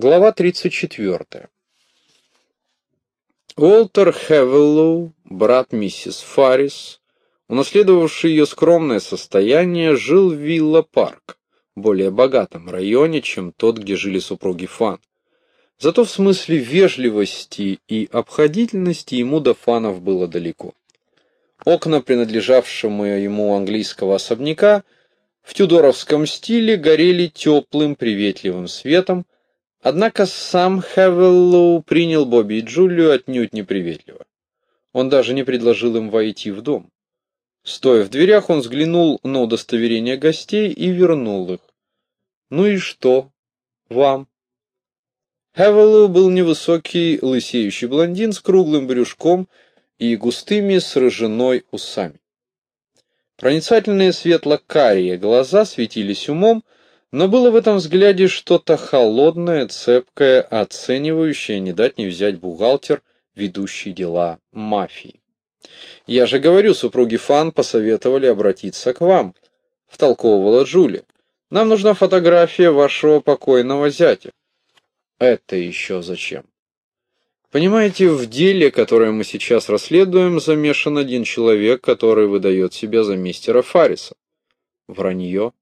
Глава 34. Уолтер Хевеллоу, брат миссис Фаррис, унаследовавший ее скромное состояние, жил в Вилла-парк, более богатом районе, чем тот, где жили супруги Фан. Зато в смысле вежливости и обходительности ему до Фанов было далеко. Окна, принадлежавшему ему английского особняка, в тюдоровском стиле горели теплым приветливым светом, Однако сам Хевеллоу принял Бобби и Джулию отнюдь неприветливо. Он даже не предложил им войти в дом. Стоя в дверях, он взглянул на удостоверение гостей и вернул их. «Ну и что? Вам?» Хевеллоу был невысокий, лысеющий блондин с круглым брюшком и густыми с рыжиной усами. Проницательные светло-карие глаза светились умом, но было в этом взгляде что-то холодное, цепкое, оценивающее, не дать не взять бухгалтер, ведущий дела мафии. «Я же говорю, супруги Фан посоветовали обратиться к вам», — втолковывала Джули. «Нам нужна фотография вашего покойного зятя». «Это еще зачем?» Понимаете, в деле, которое мы сейчас расследуем, замешан один человек, который выдает себя за мистера Фарриса. Вранье.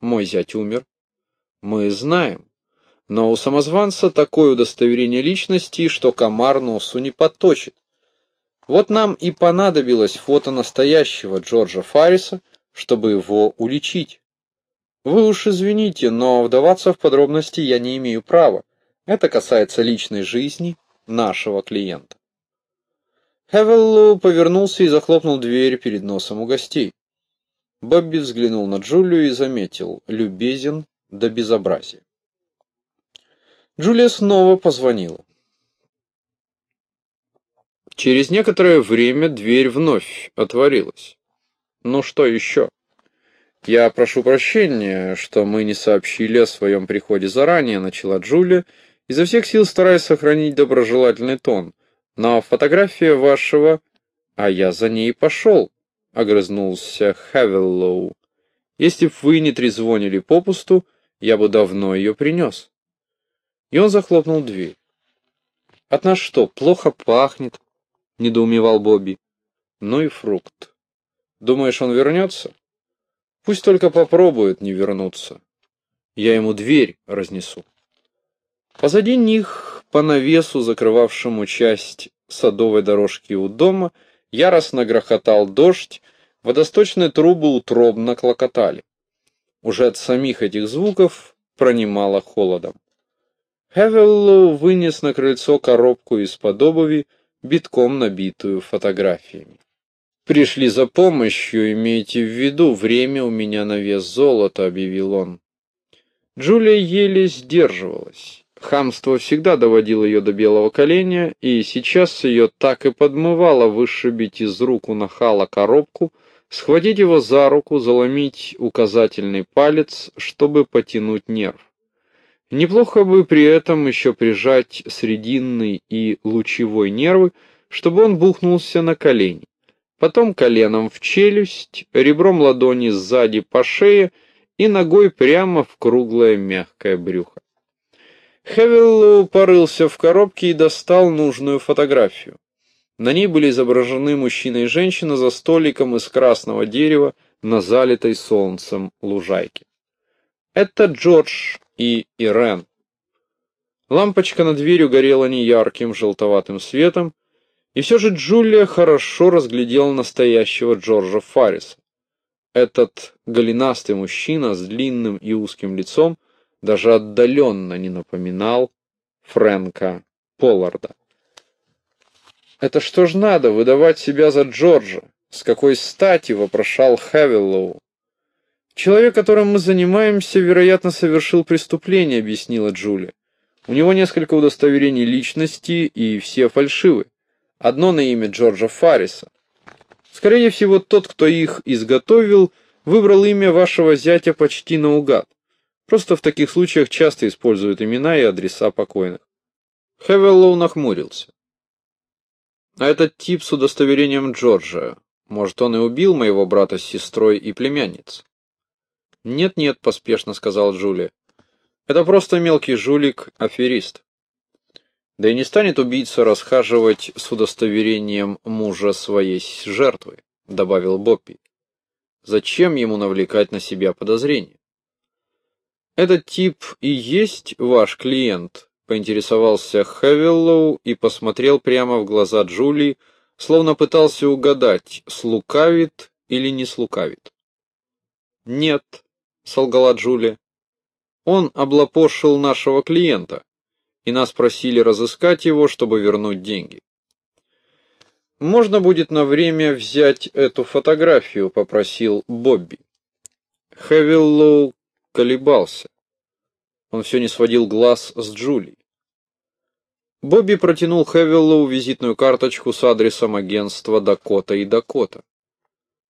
Мой зять умер. Мы знаем. Но у самозванца такое удостоверение личности, что комар носу не подточит. Вот нам и понадобилось фото настоящего Джорджа Фарриса, чтобы его уличить. Вы уж извините, но вдаваться в подробности я не имею права. Это касается личной жизни нашего клиента. Хевеллоу повернулся и захлопнул дверь перед носом у гостей. Бобби взглянул на Джулию и заметил, любезен до безобразия. Джулия снова позвонила. Через некоторое время дверь вновь отворилась. Ну что еще? Я прошу прощения, что мы не сообщили о своем приходе заранее, начала Джулия, изо всех сил стараясь сохранить доброжелательный тон. Но фотография вашего... А я за ней пошел. — огрызнулся Хавеллоу. «Если б вы не трезвонили попусту, я бы давно ее принес». И он захлопнул дверь. «От нас что, плохо пахнет?» — недоумевал Бобби. «Ну и фрукт. Думаешь, он вернется? Пусть только попробует не вернуться. Я ему дверь разнесу». Позади них, по навесу, закрывавшему часть садовой дорожки у дома, — Яростно грохотал дождь, водосточные трубы утробно клокотали. Уже от самих этих звуков пронимало холодом. Хевеллоу вынес на крыльцо коробку из-под обуви, битком набитую фотографиями. «Пришли за помощью, имейте в виду, время у меня на вес золота», — объявил он. Джулия еле сдерживалась. Хамство всегда доводило ее до белого коленя, и сейчас ее так и подмывало вышибить из рук у нахала коробку, схватить его за руку, заломить указательный палец, чтобы потянуть нерв. Неплохо бы при этом еще прижать срединный и лучевой нервы, чтобы он бухнулся на колени. Потом коленом в челюсть, ребром ладони сзади по шее и ногой прямо в круглое мягкое брюхо. Хевиллоу порылся в коробке и достал нужную фотографию. На ней были изображены мужчина и женщина за столиком из красного дерева на залитой солнцем лужайке. Это Джордж и Ирен. Лампочка над дверью горела неярким желтоватым светом, и все же Джулия хорошо разглядела настоящего Джорджа Фарриса. Этот голенастый мужчина с длинным и узким лицом – даже отдаленно не напоминал Фрэнка Полларда. «Это что ж надо, выдавать себя за Джорджа? С какой стати?» — вопрошал Хавиллоу. «Человек, которым мы занимаемся, вероятно, совершил преступление», — объяснила Джулия. «У него несколько удостоверений личности, и все фальшивы. Одно на имя Джорджа Фарриса. Скорее всего, тот, кто их изготовил, выбрал имя вашего зятя почти наугад. Просто в таких случаях часто используют имена и адреса покойных. Хевеллоу нахмурился. А этот тип с удостоверением Джорджа, может, он и убил моего брата с сестрой и племянниц? Нет-нет, поспешно сказал Джулия. Это просто мелкий жулик, аферист. Да и не станет убийца расхаживать с удостоверением мужа своей жертвы, добавил Боппи. Зачем ему навлекать на себя подозрения? Этот тип и есть ваш клиент, поинтересовался Хевиллоу и посмотрел прямо в глаза Джулии, словно пытался угадать, слукавит или не слукавит. «Нет», — солгала Джулия, — «он облапошил нашего клиента, и нас просили разыскать его, чтобы вернуть деньги». «Можно будет на время взять эту фотографию», — попросил Бобби. Хевиллоу колебался. Он все не сводил глаз с Джулией. Бобби протянул Хевиллоу визитную карточку с адресом агентства Дакота и Дакота.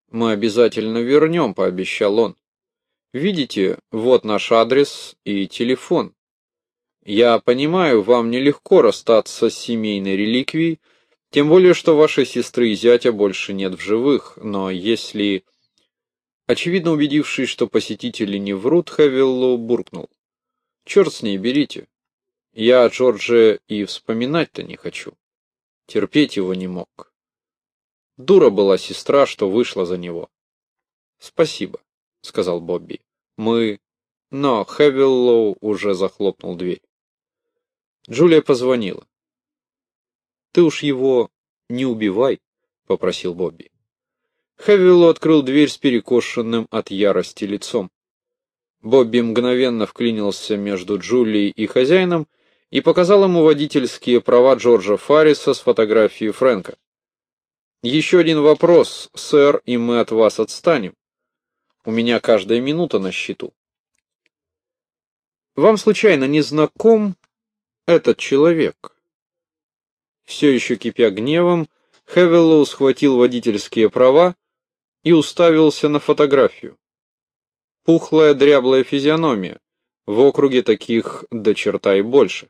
«Мы обязательно вернем», — пообещал он. «Видите, вот наш адрес и телефон. Я понимаю, вам нелегко расстаться с семейной реликвией, тем более, что вашей сестры и зятя больше нет в живых, но если...» Очевидно убедившись, что посетители не врут, Хевиллоу буркнул. «Черт с ней, берите. Я о Джордже и вспоминать-то не хочу. Терпеть его не мог. Дура была сестра, что вышла за него. Спасибо, сказал Бобби. Мы... Но Хевиллоу уже захлопнул дверь. Джулия позвонила. Ты уж его не убивай, попросил Бобби. Хевиллоу открыл дверь с перекошенным от ярости лицом. Бобби мгновенно вклинился между Джулией и хозяином и показал ему водительские права Джорджа Фарриса с фотографией Фрэнка. «Еще один вопрос, сэр, и мы от вас отстанем. У меня каждая минута на счету. Вам случайно не знаком этот человек?» Все еще кипя гневом, Хевеллоу схватил водительские права и уставился на фотографию. Пухлая дряблая физиономия, в округе таких до черта и больше.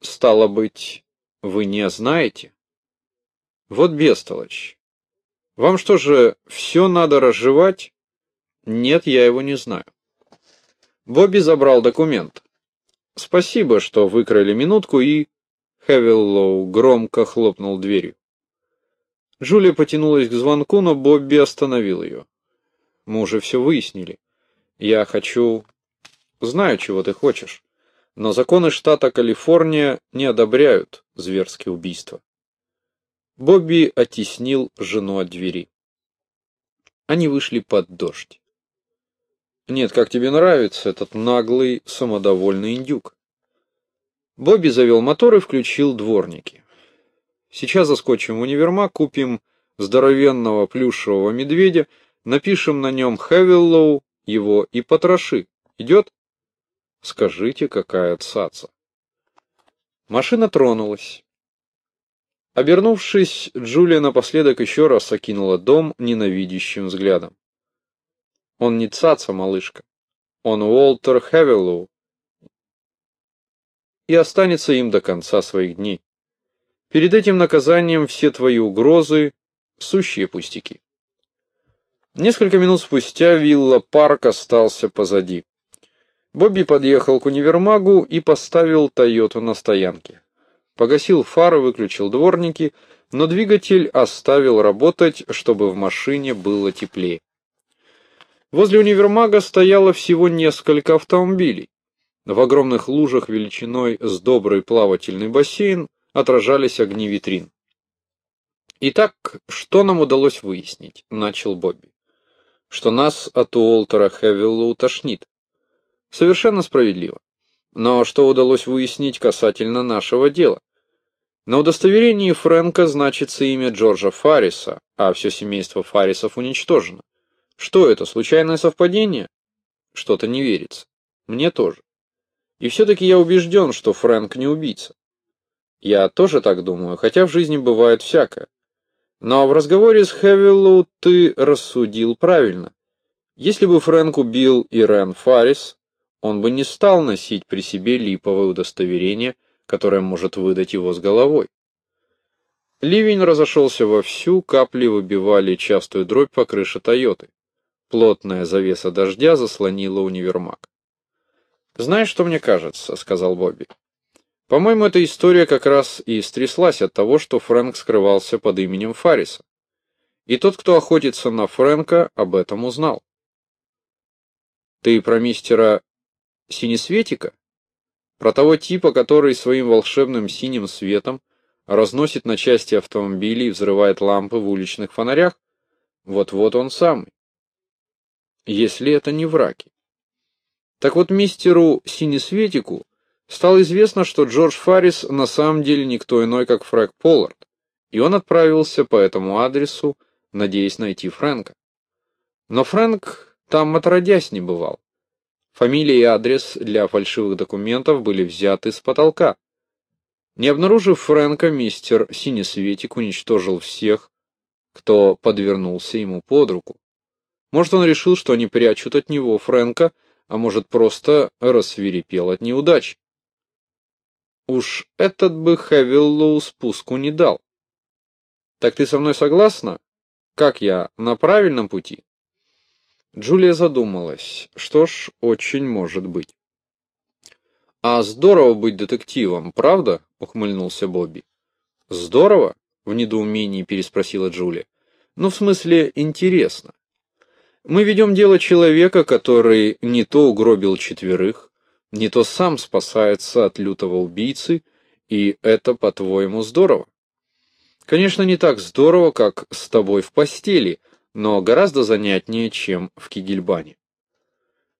Стало быть, вы не знаете? Вот бестолочь. Вам что же, все надо разжевать? Нет, я его не знаю. Бобби забрал документ. Спасибо, что выкрали минутку и... Хевиллоу громко хлопнул дверью. Джулия потянулась к звонку, но Бобби остановил ее. Мы уже все выяснили. Я хочу... Знаю, чего ты хочешь но законы штата Калифорния не одобряют зверские убийства. Бобби оттеснил жену от двери. Они вышли под дождь. «Нет, как тебе нравится этот наглый, самодовольный индюк?» Бобби завел мотор и включил дворники. «Сейчас заскочим в универмаг, купим здоровенного плюшевого медведя, напишем на нем Хевиллоу, его и потроши. Идет?» Скажите, какая цаца. Машина тронулась. Обернувшись, Джулия напоследок еще раз окинула дом ненавидящим взглядом. Он не цаца, малышка. Он Уолтер Хевиллоу. И останется им до конца своих дней. Перед этим наказанием все твои угрозы — сущие пустяки. Несколько минут спустя вилла Парк остался позади. Бобби подъехал к универмагу и поставил Тойоту на стоянке. Погасил фары, выключил дворники, но двигатель оставил работать, чтобы в машине было теплее. Возле универмага стояло всего несколько автомобилей. В огромных лужах величиной с добрый плавательный бассейн отражались огни витрин. «Итак, что нам удалось выяснить?» — начал Бобби. «Что нас от Уолтера Хевиллу тошнит. Совершенно справедливо. Но что удалось выяснить касательно нашего дела? На удостоверении Фрэнка значится имя Джорджа Фарриса, а все семейство Фаррисов уничтожено. Что это, случайное совпадение? Что-то не верится. Мне тоже. И все-таки я убежден, что Фрэнк не убийца. Я тоже так думаю, хотя в жизни бывает всякое. Но в разговоре с Хевиллу ты рассудил правильно. Если бы Фрэнк убил Ирен Фаррис, он бы не стал носить при себе липовое удостоверение, которое может выдать его с головой. Ливень разошелся вовсю, капли выбивали частую дробь по крыше Тойоты. Плотная завеса дождя заслонила универмаг. «Знаешь, что мне кажется?» — сказал Бобби. «По-моему, эта история как раз и стряслась от того, что Фрэнк скрывался под именем Фарриса. И тот, кто охотится на Фрэнка, об этом узнал». «Ты про мистера Синесветика? Про того типа, который своим волшебным синим светом разносит на части автомобили и взрывает лампы в уличных фонарях? Вот-вот он самый. Если это не враки. Так вот, мистеру Синесветику стало известно, что Джордж Фаррис на самом деле никто иной, как Фрэнк Поллард, и он отправился по этому адресу, надеясь найти Фрэнка. Но Фрэнк там отродясь не бывал. Фамилия и адрес для фальшивых документов были взяты с потолка. Не обнаружив Фрэнка, мистер Синесветик уничтожил всех, кто подвернулся ему под руку. Может, он решил, что они прячут от него Фрэнка, а может, просто рассверепел от неудач. Уж этот бы Хевиллоу спуску не дал. Так ты со мной согласна? Как я, на правильном пути? Джулия задумалась. Что ж, очень может быть. «А здорово быть детективом, правда?» — ухмыльнулся Бобби. «Здорово?» — в недоумении переспросила Джулия. «Ну, в смысле, интересно. Мы ведем дело человека, который не то угробил четверых, не то сам спасается от лютого убийцы, и это, по-твоему, здорово. Конечно, не так здорово, как с тобой в постели, но гораздо занятнее, чем в Кигельбане.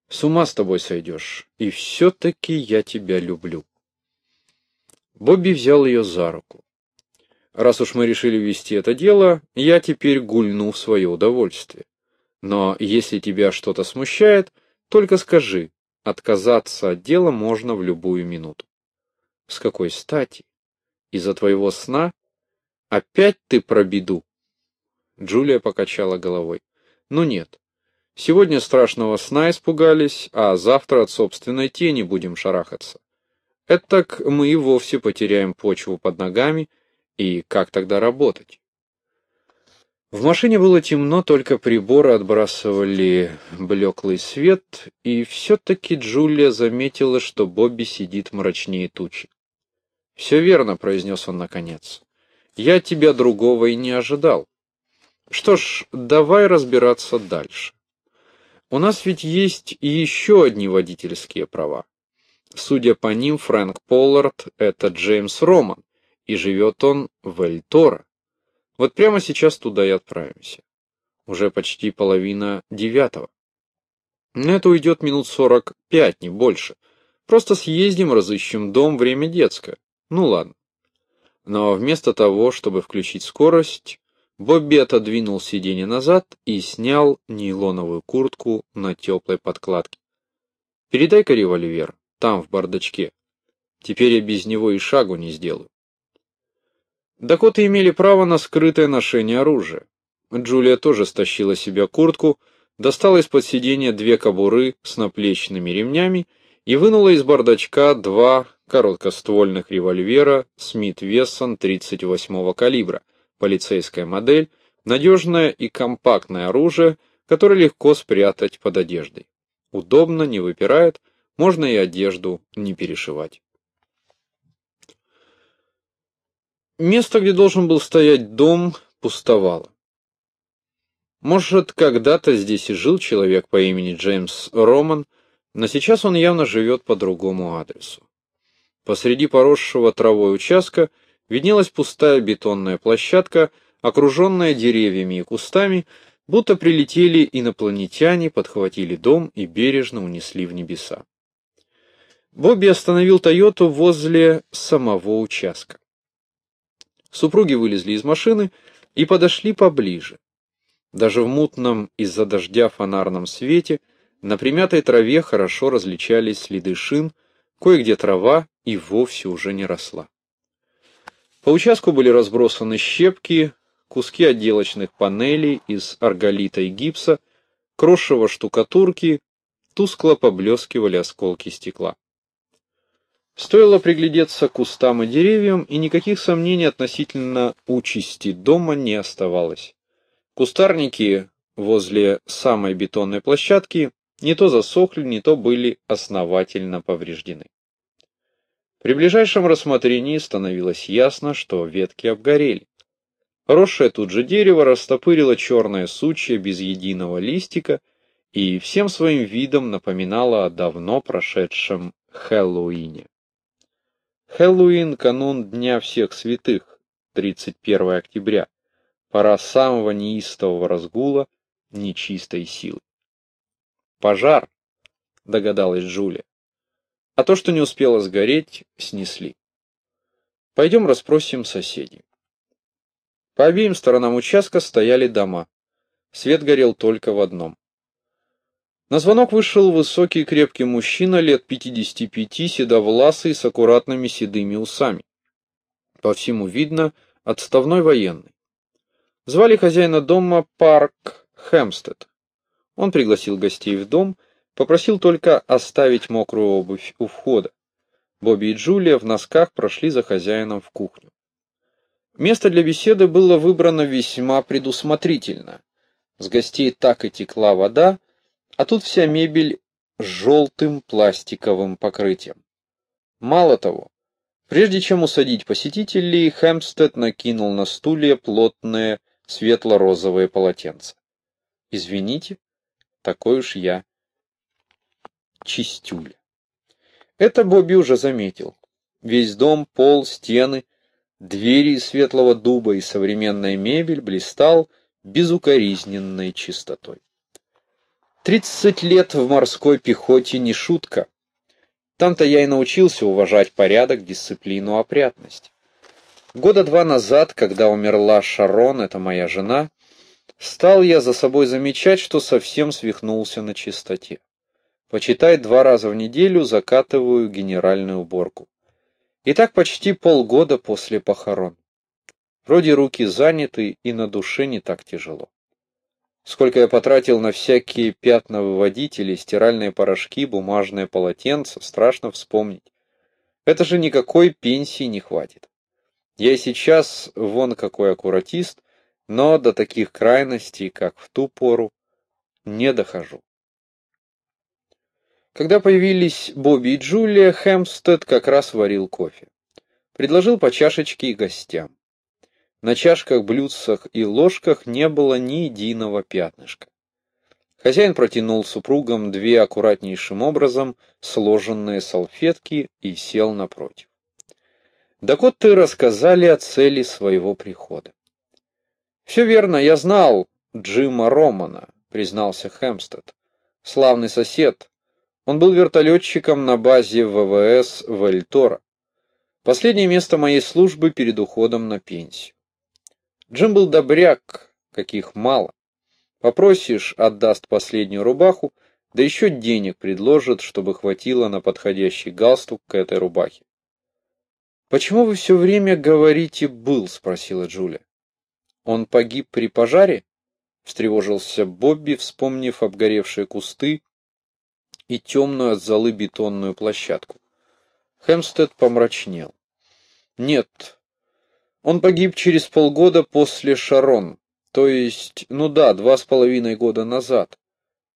С ума с тобой сойдешь, и все-таки я тебя люблю. Бобби взял ее за руку. Раз уж мы решили вести это дело, я теперь гульну в свое удовольствие. Но если тебя что-то смущает, только скажи, отказаться от дела можно в любую минуту. С какой стати? Из-за твоего сна? Опять ты про беду? Джулия покачала головой. Ну нет. Сегодня страшного сна испугались, а завтра от собственной тени будем шарахаться. Этак мы и вовсе потеряем почву под ногами, и как тогда работать? В машине было темно, только приборы отбрасывали блеклый свет, и все-таки Джулия заметила, что Бобби сидит мрачнее тучи. «Все верно», — произнес он наконец. «Я тебя другого и не ожидал. Что ж, давай разбираться дальше. У нас ведь есть и еще одни водительские права. Судя по ним, Фрэнк Поллард — это Джеймс Роман, и живет он в Эль-Торо. Вот прямо сейчас туда и отправимся. Уже почти половина девятого. На это уйдет минут сорок пять, не больше. Просто съездим, разыщем дом, время детское. Ну ладно. Но вместо того, чтобы включить скорость, Бобби отодвинул сиденье назад и снял нейлоновую куртку на теплой подкладке. «Передай-ка револьвер, там, в бардачке. Теперь я без него и шагу не сделаю». Дакоты имели право на скрытое ношение оружия. Джулия тоже стащила себе куртку, достала из-под сиденья две кобуры с наплечными ремнями и вынула из бардачка два короткоствольных револьвера Смит Вессон 38-го калибра, полицейская модель, надежное и компактное оружие, которое легко спрятать под одеждой. Удобно, не выпирает, можно и одежду не перешивать. Место, где должен был стоять дом, пустовало. Может, когда-то здесь и жил человек по имени Джеймс Роман, но сейчас он явно живет по другому адресу. Посреди поросшего травой участка виднелась пустая бетонная площадка, окруженная деревьями и кустами, будто прилетели инопланетяне, подхватили дом и бережно унесли в небеса. Бобби остановил Тойоту возле самого участка. Супруги вылезли из машины и подошли поближе. Даже в мутном из-за дождя фонарном свете на примятой траве хорошо различались следы шин, кое-где трава и вовсе уже не росла. По участку были разбросаны щепки, куски отделочных панелей из арголита и гипса, крошево штукатурки, тускло поблескивали осколки стекла. Стоило приглядеться к кустам и деревьям, и никаких сомнений относительно участи дома не оставалось. Кустарники возле самой бетонной площадки не то засохли, не то были основательно повреждены. При ближайшем рассмотрении становилось ясно, что ветки обгорели. Росшее тут же дерево растопырило черное сучье без единого листика и всем своим видом напоминало о давно прошедшем Хэллоуине. Хэллоуин – канун Дня всех святых, 31 октября, пора самого неистового разгула нечистой силы. «Пожар», — догадалась Джулия. А то, что не успело сгореть, снесли. Пойдем расспросим соседей. По обеим сторонам участка стояли дома. Свет горел только в одном. На звонок вышел высокий крепкий мужчина лет 55, седовласый, с аккуратными седыми усами. По всему видно, отставной военный. Звали хозяина дома Парк Хэмстед. Он пригласил гостей в дом, попросил только оставить мокрую обувь у входа. Бобби и Джулия в носках прошли за хозяином в кухню. Место для беседы было выбрано весьма предусмотрительно. С гостей так и текла вода, а тут вся мебель с желтым пластиковым покрытием. Мало того, прежде чем усадить посетителей, Хэмпстед накинул на стулья плотные светло-розовые полотенца. Извините, такой уж я чистюля. Это Бобби уже заметил. Весь дом, пол, стены, двери из светлого дуба и современная мебель блистал безукоризненной чистотой. Тридцать лет в морской пехоте не шутка. Там-то я и научился уважать порядок, дисциплину, опрятность. Года два назад, когда умерла Шарон, это моя жена, стал я за собой замечать, что совсем свихнулся на чистоте. Почитай, два раза в неделю закатываю генеральную уборку. И так почти полгода после похорон. Вроде руки заняты, и на душе не так тяжело. Сколько я потратил на всякие пятновыводители, стиральные порошки, бумажные полотенца, страшно вспомнить. Это же никакой пенсии не хватит. Я и сейчас вон какой аккуратист, но до таких крайностей, как в ту пору, не дохожу. Когда появились Бобби и Джулия, Хэмстед как раз варил кофе. Предложил по чашечке и гостям. На чашках, блюдцах и ложках не было ни единого пятнышка. Хозяин протянул супругам две аккуратнейшим образом сложенные салфетки и сел напротив. Дакоты рассказали о цели своего прихода. «Все верно, я знал Джима Романа», — признался Хэмстед. «Славный сосед. Он был вертолетчиком на базе ВВС Вальтора. Последнее место моей службы перед уходом на пенсию. Джим был добряк, каких мало. Попросишь, отдаст последнюю рубаху, да еще денег предложит, чтобы хватило на подходящий галстук к этой рубахе. «Почему вы все время говорите «был»?» — спросила Джулия. «Он погиб при пожаре?» — встревожился Бобби, вспомнив обгоревшие кусты и темную от золы бетонную площадку. Хемстед помрачнел. «Нет, он погиб через полгода после Шарон, то есть, ну да, два с половиной года назад.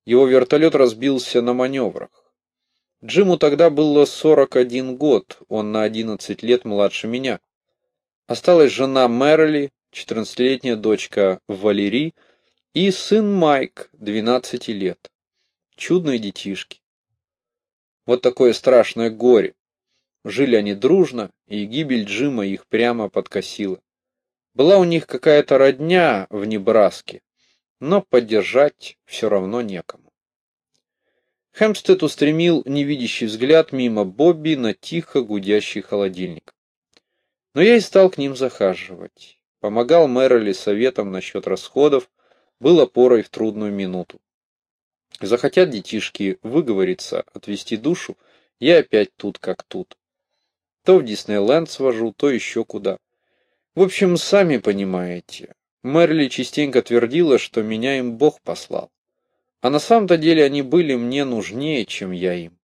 Его вертолет разбился на маневрах. Джиму тогда было 41 год, он на 11 лет младше меня. Осталась жена Мэрили, 14-летняя дочка Валерий и сын Майк, 12 лет. Чудные детишки. Вот такое страшное горе. Жили они дружно, и гибель Джима их прямо подкосила. Была у них какая-то родня в Небраске, но поддержать все равно некому. Хэмстед устремил невидящий взгляд мимо Бобби на тихо гудящий холодильник. Но я и стал к ним захаживать. Помогал Мэроли советом насчет расходов, был опорой в трудную минуту. Захотят детишки выговориться, отвести душу, я опять тут как тут. То в Диснейленд свожу, то еще куда. В общем, сами понимаете. Мэрли частенько твердила, что меня им Бог послал. А на самом-то деле они были мне нужнее, чем я им.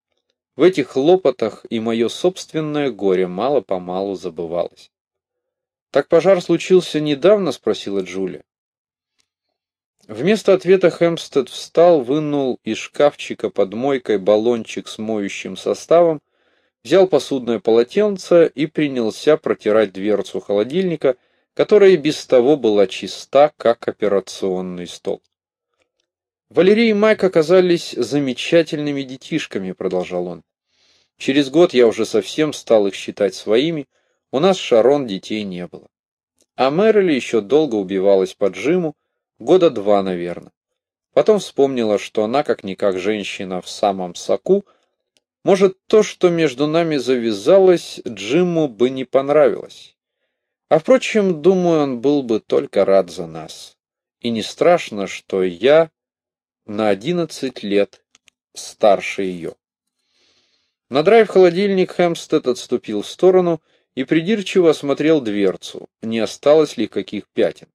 В этих хлопотах и мое собственное горе мало-помалу забывалось. «Так пожар случился недавно?» — спросила Джулия. Вместо ответа Хэмстед встал, вынул из шкафчика под мойкой баллончик с моющим составом, взял посудное полотенце и принялся протирать дверцу холодильника, которая без того была чиста, как операционный стол. Валерий и Майк оказались замечательными детишками, продолжал он. Через год я уже совсем стал их считать своими, у нас Шарон детей не было. А Мэрили еще долго убивалась по Джиму, года два, наверное. Потом вспомнила, что она, как-никак женщина в самом соку, может, то, что между нами завязалось, Джиму бы не понравилось. А впрочем, думаю, он был бы только рад за нас. И не страшно, что я на одиннадцать лет старше ее. Надраив холодильник, Хэмстед отступил в сторону и придирчиво осмотрел дверцу, не осталось ли каких пятен.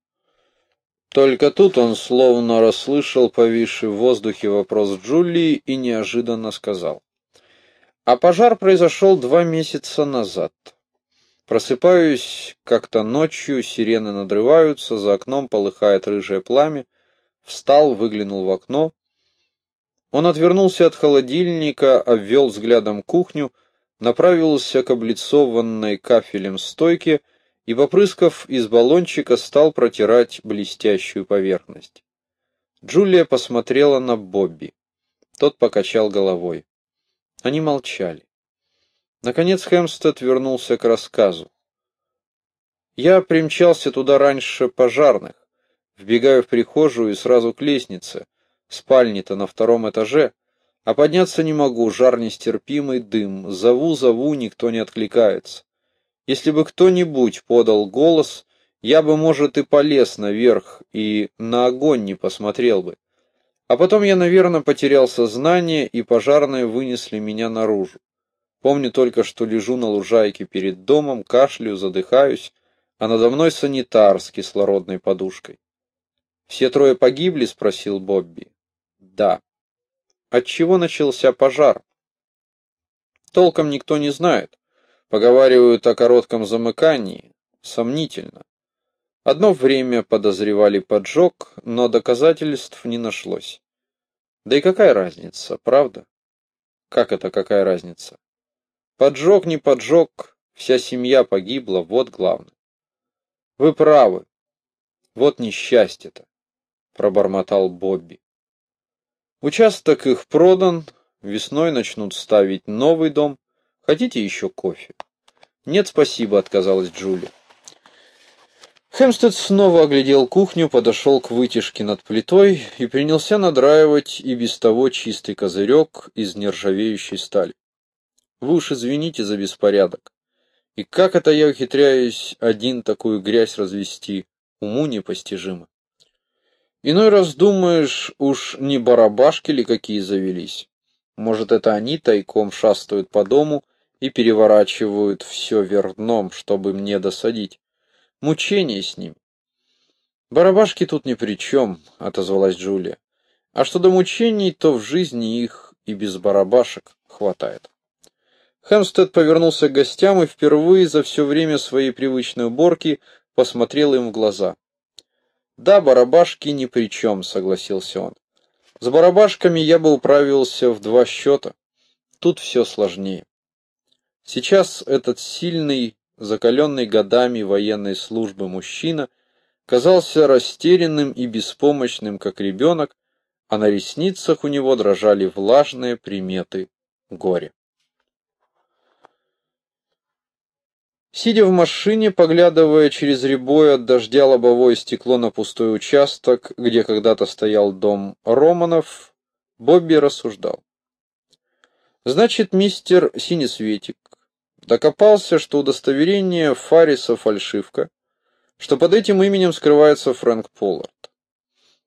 Только тут он словно расслышал повисший в воздухе вопрос Джулии и неожиданно сказал. А пожар произошел два месяца назад. Просыпаюсь как-то ночью, сирены надрываются, за окном полыхает рыжее пламя. Встал, выглянул в окно. Он отвернулся от холодильника, обвел взглядом кухню, направился к облицованной кафелем стойке и, попрыскав из баллончика, стал протирать блестящую поверхность. Джулия посмотрела на Бобби. Тот покачал головой. Они молчали. Наконец Хэмстед вернулся к рассказу. Я примчался туда раньше пожарных. Вбегаю в прихожую и сразу к лестнице. Спальни-то на втором этаже. А подняться не могу, жар нестерпимый, дым. Зову, зову, никто не откликается. Если бы кто-нибудь подал голос, я бы, может, и полез наверх, и на огонь не посмотрел бы. А потом я, наверное, потерял сознание, и пожарные вынесли меня наружу. Помню только, что лежу на лужайке перед домом, кашляю, задыхаюсь, а надо мной санитар с кислородной подушкой. «Все трое погибли?» — спросил Бобби. «Да». От чего начался пожар? Толком никто не знает. Поговаривают о коротком замыкании. Сомнительно. Одно время подозревали поджог, но доказательств не нашлось. Да и какая разница, правда? Как это какая разница? Поджог не поджог, вся семья погибла, вот главное. Вы правы. Вот несчастье-то, пробормотал Бобби. Участок их продан, весной начнут ставить новый дом. Хотите еще кофе? Нет, спасибо, отказалась Джулия. Хемстед снова оглядел кухню, подошел к вытяжке над плитой и принялся надраивать и без того чистый козырек из нержавеющей стали. Вы уж извините за беспорядок. И как это я ухитряюсь один такую грязь развести, уму непостижимо. Иной раз думаешь, уж не барабашки ли какие завелись. Может, это они тайком шастают по дому и переворачивают все вверх дном, чтобы мне досадить. Мучение с ним. Барабашки тут ни при чем, отозвалась Джулия. А что до мучений, то в жизни их и без барабашек хватает. Хэмстед повернулся к гостям и впервые за все время своей привычной уборки посмотрел им в глаза. «Да, барабашки ни при чем», — согласился он. «С барабашками я бы управился в два счета. Тут все сложнее». Сейчас этот сильный, закаленный годами военной службы мужчина казался растерянным и беспомощным, как ребенок, а на ресницах у него дрожали влажные приметы горя. Сидя в машине, поглядывая через рябое от дождя лобовое стекло на пустой участок, где когда-то стоял дом Романов, Бобби рассуждал. Значит, мистер Синесветик докопался, что удостоверение Фариса фальшивка, что под этим именем скрывается Фрэнк Поллард.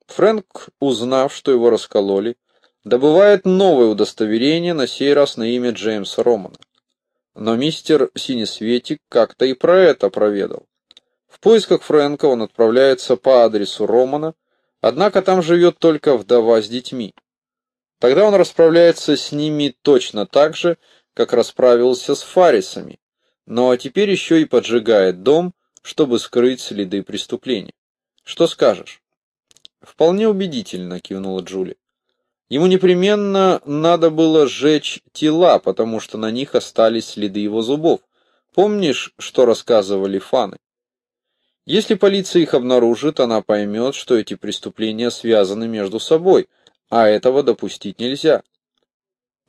Фрэнк, узнав, что его раскололи, добывает новое удостоверение, на сей раз на имя Джеймса Романа. Но мистер Синесветик как-то и про это проведал. В поисках Фрэнка он отправляется по адресу Романа, однако там живет только вдова с детьми. Тогда он расправляется с ними точно так же, как расправился с Фарисами, но теперь еще и поджигает дом, чтобы скрыть следы преступления. Что скажешь? Вполне убедительно, кивнула Джули. Ему непременно надо было сжечь тела, потому что на них остались следы его зубов. Помнишь, что рассказывали фаны? Если полиция их обнаружит, она поймет, что эти преступления связаны между собой, а этого допустить нельзя.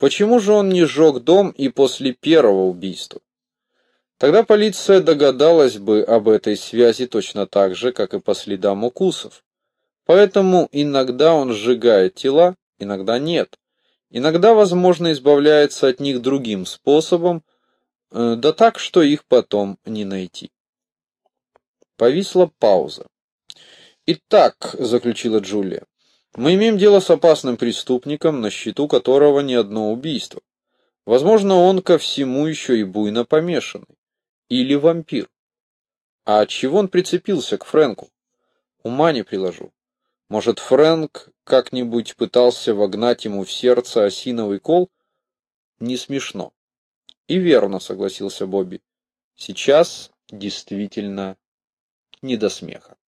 Почему же он не сжег дом и после первого убийства? Тогда полиция догадалась бы об этой связи точно так же, как и по следам укусов. Поэтому иногда он сжигает тела, иногда нет. Иногда, возможно, избавляется от них другим способом, э, да так, что их потом не найти. Повисла пауза. «Итак», — заключила Джулия, — «мы имеем дело с опасным преступником, на счету которого не одно убийство. Возможно, он ко всему еще и буйно помешанный. Или вампир. А чего он прицепился к Фрэнку? Ума не приложу. Может, Фрэнк как-нибудь пытался вогнать ему в сердце осиновый кол? Не смешно. И верно, согласился Бобби. Сейчас действительно не до смеха.